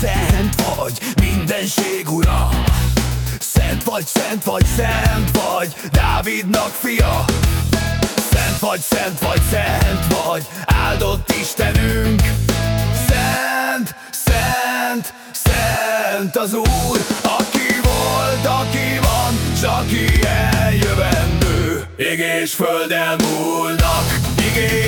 Szent vagy, mindenség ura. Szent vagy, szent vagy, szent vagy Dávidnak fia. Szent vagy, szent vagy, szent vagy Áldott Istenünk. Szent, szent, szent az Úr Aki volt, aki van, s aki eljövendő Ég és föld elmúlnak, igény